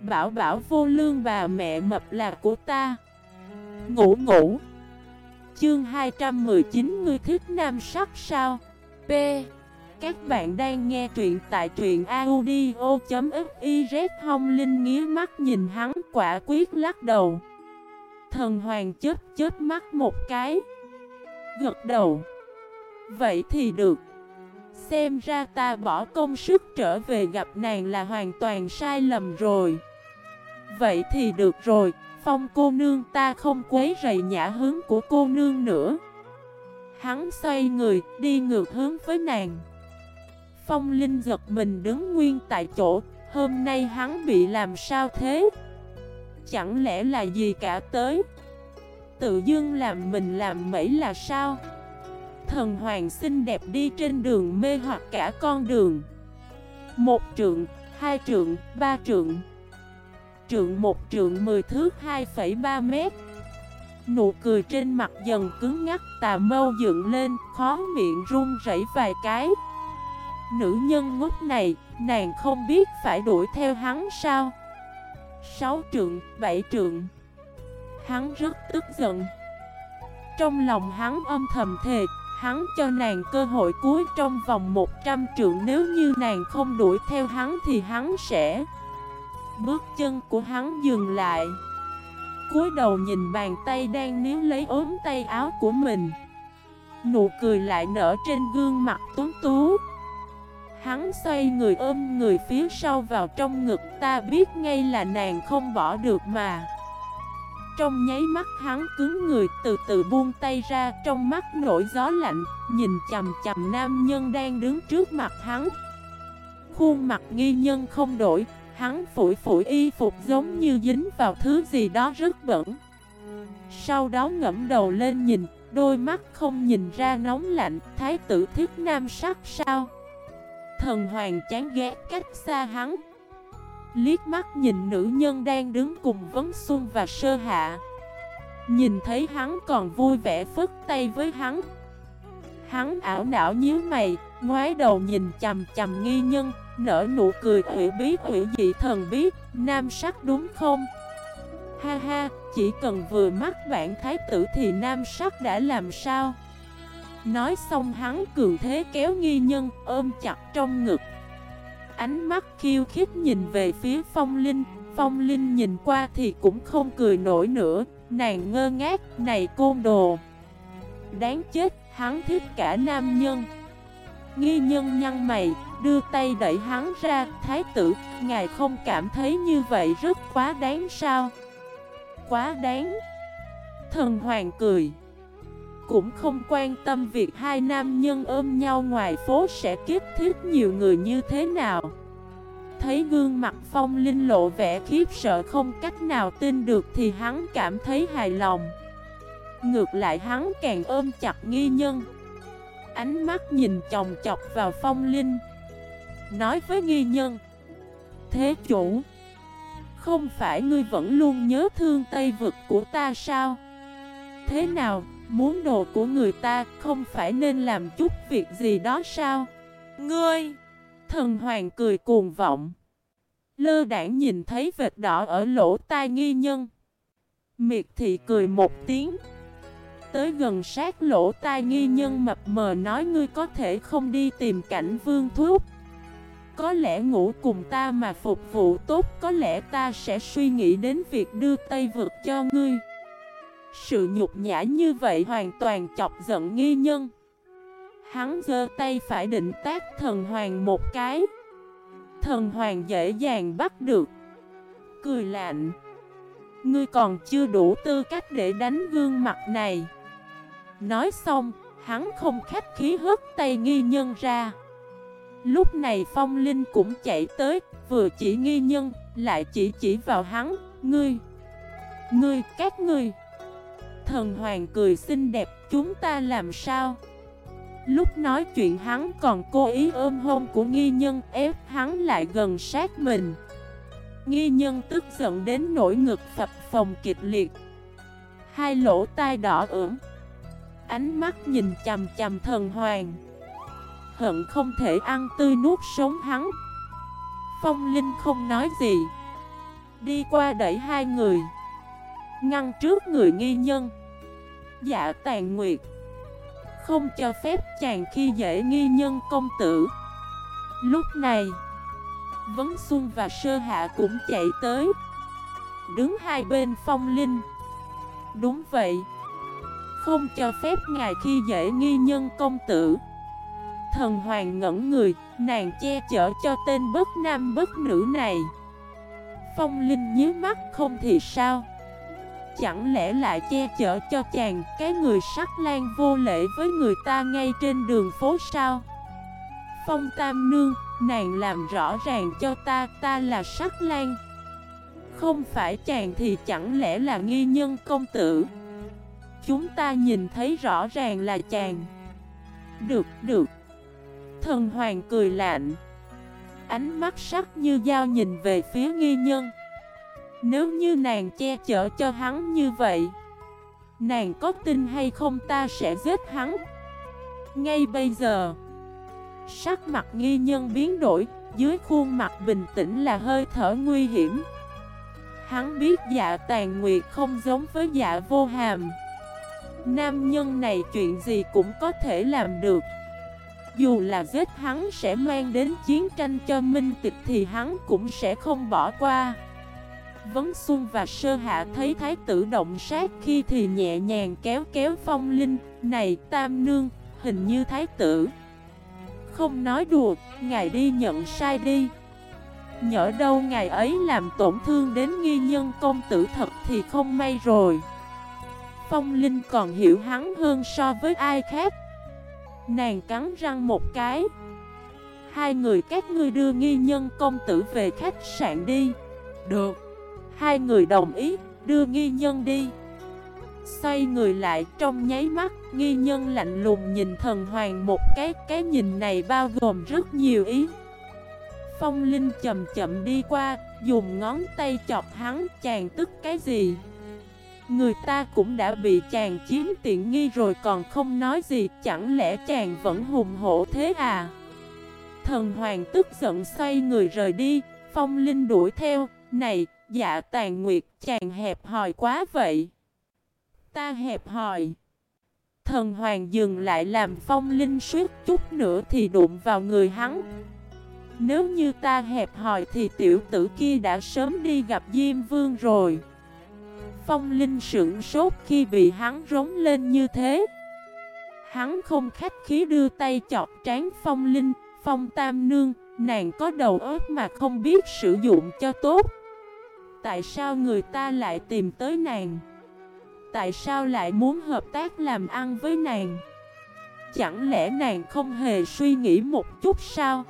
Bảo bảo vô lương bà mẹ mập là của ta. Ngủ ngủ. Chương 219 Ngươi thích nam sắc sao? P. Các bạn đang nghe truyện tại truyện audio.xyz Hông Linh nghía mắt nhìn hắn quả quyết lắc đầu. Thần hoàng chết chết mắt một cái. Gật đầu. Vậy thì được. Xem ra ta bỏ công sức trở về gặp nàng là hoàn toàn sai lầm rồi. Vậy thì được rồi Phong cô nương ta không quấy rầy nhã hướng của cô nương nữa. Hắn xoay người đi ngược hướng với nàng. Phong Linh giật mình đứng nguyên tại chỗ Hôm nay hắn bị làm sao thế? Chẳng lẽ là gì cả tới? Tự dưng làm mình làm mẩy là sao? Thần hoàng xinh đẹp đi trên đường mê hoặc cả con đường. Một trượng, hai trượng, ba trượng. Trượng một trượng mười thước 2,3 mét. Nụ cười trên mặt dần cứng ngắt tà mâu dựng lên Khó miệng run rẩy vài cái. Nữ nhân ngốc này Nàng không biết phải đuổi theo hắn sao? Sáu trượng, bảy trượng. Hắn rất tức giận. Trong lòng hắn âm thầm thề Hắn cho nàng cơ hội cuối trong vòng 100 trượng Nếu như nàng không đuổi theo hắn thì hắn sẽ Bước chân của hắn dừng lại. Cúi đầu nhìn bàn tay đang níu lấy ốm tay áo của mình. Nụ cười lại nở trên gương mặt tuấn tú. Hắn xoay người ôm người phía sau vào trong ngực, Ta biết ngay là nàng không bỏ được mà. Trong nháy mắt hắn cứng người, từ từ buông tay ra, Trong mắt nổi gió lạnh, Nhìn chầm chầm nam nhân đang đứng trước mặt hắn. Khuôn mặt nghi nhân không đổi Hắn phủi phủi y phục giống như dính vào thứ gì đó rất bẩn. Sau đó ngẫm đầu lên nhìn, Đôi mắt không nhìn ra nóng lạnh, Thái tử thiết nam sắc sao? Thần hoàng chán ghét cách xa hắn. Liếc mắt nhìn nữ nhân đang đứng cùng Vấn Xuân và Sơ Hạ. Nhìn thấy hắn còn vui vẻ phức tay với hắn. Hắn ảo não nhíu mày, Ngoái đầu nhìn chầm chầm nghi nhân. Nở nụ cười hủy bí hủy dị thần bí Nam sắc đúng không? Ha ha, chỉ cần vừa mắt bạn thái tử thì nam sắc đã làm sao? Nói xong hắn cường thế kéo nghi nhân ôm chặt trong ngực ánh mắt khiêu khích nhìn về phía phong linh Phong linh nhìn qua thì cũng không cười nổi nữa Nàng ngơ ngác, này côn đồ Đáng chết, hắn thích cả nam nhân Nghi nhân nhăn mày, đưa tay đẩy hắn ra Thái tử, ngài không cảm thấy như vậy rất quá đáng sao Quá đáng Thần hoàng cười cũng không quan tâm việc hai nam nhân ôm nhau ngoài phố sẽ kiếp thiết nhiều người như thế nào. Thấy gương mặt phong linh lộ vẻ khiếp sợ không cách nào tin được thì hắn cảm thấy hài lòng. Ngược lại hắn càng ôm chặt nghi nhân. Ánh mắt nhìn chồng chọc vào phong linh. Nói với nghi nhân. Thế chủ, không phải ngươi vẫn luôn nhớ thương Tây vực của ta sao? Thế nào, Muốn đồ của người ta không phải nên làm chút việc gì đó sao? Ngươi! Thần hoàng cười cuồng vọng. Lơ đảng nhìn thấy vệt đỏ ở lỗ tai nghi nhân. Miệt thị cười một tiếng. Tới gần sát lỗ tai nghi nhân mập mờ nói ngươi có thể không đi tìm cảnh vương thuốc. Có lẽ ngủ cùng ta mà phục vụ tốt, Có lẽ ta sẽ suy nghĩ đến việc đưa Tây vượt cho ngươi. Sự nhục nhã như vậy hoàn toàn chọc giận nghi nhân. Hắn giơ tay phải định tác thần hoàng một cái. Thần hoàng dễ dàng bắt được. Cười lạnh. Ngươi còn chưa đủ tư cách để đánh gương mặt này. Nói xong, hắn không khách khí hớt tay nghi nhân ra. Lúc này phong linh cũng chạy tới Vừa chỉ nghi nhân, lại chỉ chỉ vào hắn Ngươi Ngươi, các ngươi Thần hoàng cười xinh đẹp chúng ta làm sao? Lúc nói chuyện hắn còn cố ý ôm hôn của nghi nhân ép hắn lại gần sát mình. Nghi nhân tức giận đến nỗi ngực phập phòng kịch liệt. Hai lỗ tai đỏ ửng Ánh mắt nhìn chằm chằm thần hoàng. Hận không thể ăn tươi nuốt sống hắn. Phong Linh không nói gì. Đi qua đẩy hai người. Ngăn trước người nghi nhân. Dạ tàn nguyệt. Không cho phép chàng khi dễ nghi nhân công tử. Lúc này, Vấn Xuân và Sơ Hạ cũng chạy tới. Đứng hai bên phong linh. Đúng vậy. Không cho phép ngài khi dễ nghi nhân công tử. Thần hoàng ngẩn người, Nàng che chở cho tên bất nam bất nữ này. Phong Linh nhíu mắt không thì sao? Chẳng lẽ lại che chở cho chàng Cái người sắc lan vô lễ với người ta ngay trên đường phố sao? Phong Tam Nương, Nàng làm rõ ràng cho ta Ta là sắc lan Không phải chàng thì chẳng lẽ là nghi nhân công tử? Chúng ta nhìn thấy rõ ràng là chàng. Được, được. Thần hoàng cười lạnh. Ánh mắt sắc như dao nhìn về phía nghi nhân. Nếu như nàng che chở cho hắn như vậy Nàng có tin hay không ta sẽ giết hắn. Ngay bây giờ Sắc mặt nghi nhân biến đổi Dưới khuôn mặt bình tĩnh là hơi thở nguy hiểm. Hắn biết dạ tàn nguyệt không giống với dạ vô hàm. Nam nhân này chuyện gì cũng có thể làm được. Dù là giết hắn sẽ mang đến chiến tranh cho minh tịch thì hắn cũng sẽ không bỏ qua. Vấn Xuân và Sơ Hạ thấy thái tử động sát khi thì nhẹ nhàng kéo kéo phong linh. Này Tam Nương, hình như thái tử. Không nói đùa, ngài đi nhận sai đi. Nhỡ đâu ngài ấy làm tổn thương đến nghi nhân công tử thật thì không may rồi. Phong Linh còn hiểu hắn hơn so với ai khác. Nàng cắn răng một cái. Hai người các ngươi đưa nghi nhân công tử về khách sạn đi. Được. Hai người đồng ý đưa nghi nhân đi. Xoay người lại trong nháy mắt Nghi nhân lạnh lùng nhìn thần hoàng một cái Cái nhìn này bao gồm rất nhiều ý. Phong Linh chậm chậm đi qua Dùng ngón tay chọc hắn chàng tức cái gì Người ta cũng đã bị chàng chiếm tiện nghi rồi còn không nói gì, Chẳng lẽ chàng vẫn hùng hổ thế à? Thần hoàng tức giận xoay người rời đi, Phong Linh đuổi theo. Này dạ tàn nguyệt, chàng hẹp hòi quá vậy. Ta hẹp hòi. Thần hoàng dừng lại làm phong linh suýt chút nữa thì đụng vào người hắn. Nếu như ta hẹp hòi thì tiểu tử kia đã sớm đi gặp Diêm Vương rồi. Phong Linh sững sốt khi bị hắn rống lên như thế. Hắn không khách khí đưa tay chọc trán Phong Linh Phong Tam Nương Nàng có đầu óc mà không biết sử dụng cho tốt. Tại sao người ta lại tìm tới nàng? Tại sao lại muốn hợp tác làm ăn với nàng? Chẳng lẽ nàng không hề suy nghĩ một chút sao?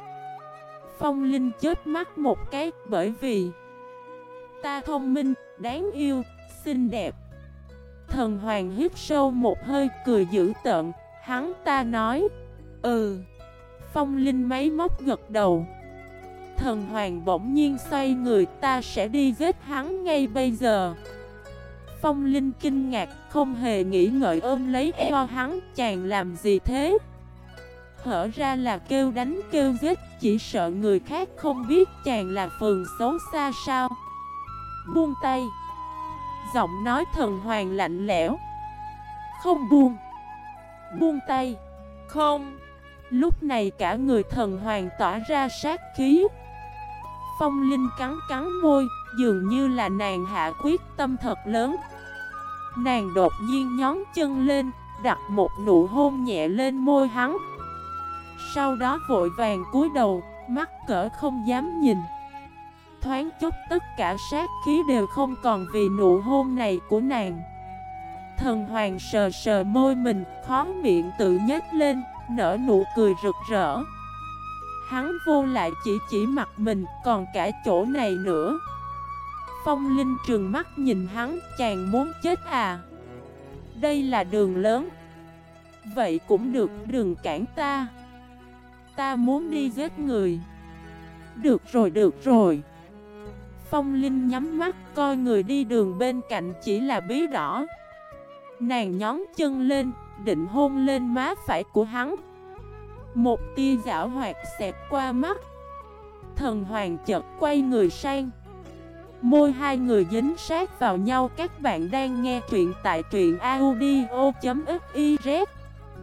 Phong Linh chết mắt một cái bởi vì Ta thông minh, đáng yêu, xinh đẹp. Thần hoàng hít sâu một hơi cười dữ tợn, Hắn ta nói Ừ. Phong linh máy móc gật đầu. Thần hoàng bỗng nhiên xoay người, Ta sẽ đi giết hắn ngay bây giờ. Phong linh kinh ngạc, Không hề nghĩ ngợi ôm lấy eo hắn, Chàng làm gì thế? Hở ra là kêu đánh, kêu giết, Chỉ sợ người khác không biết chàng là phường xấu xa sao. Buông tay. Giọng nói thần hoàng lạnh lẽo. Không buông. Buông tay. Không. Lúc này cả người thần hoàng tỏa ra sát khí. Phong Linh cắn cắn môi Dường như là nàng hạ quyết tâm thật lớn. Nàng đột nhiên nhón chân lên Đặt một nụ hôn nhẹ lên môi hắn. Sau đó vội vàng cúi đầu Mắt cỡ không dám nhìn Thoáng chút tất cả sát khí đều không còn vì nụ hôn này của nàng. Thần hoàng sờ sờ môi mình, khó miệng tự nhếch lên, nở nụ cười rực rỡ. Hắn vô lại chỉ chỉ mặt mình, còn cả chỗ này nữa. Phong Linh trường mắt nhìn hắn, chàng muốn chết à? Đây là đường lớn. Vậy cũng được, đừng cản ta. Ta muốn đi giết người. Được rồi, được rồi. Phong Linh nhắm mắt coi người đi đường bên cạnh chỉ là bí đỏ. Nàng nhón chân lên, định hôn lên má phải của hắn. Một tia giả hoạt xẹt qua mắt. Thần hoàng chợt quay người sang. Môi hai người dính sát vào nhau Các bạn đang nghe truyện tại truyện audio.fif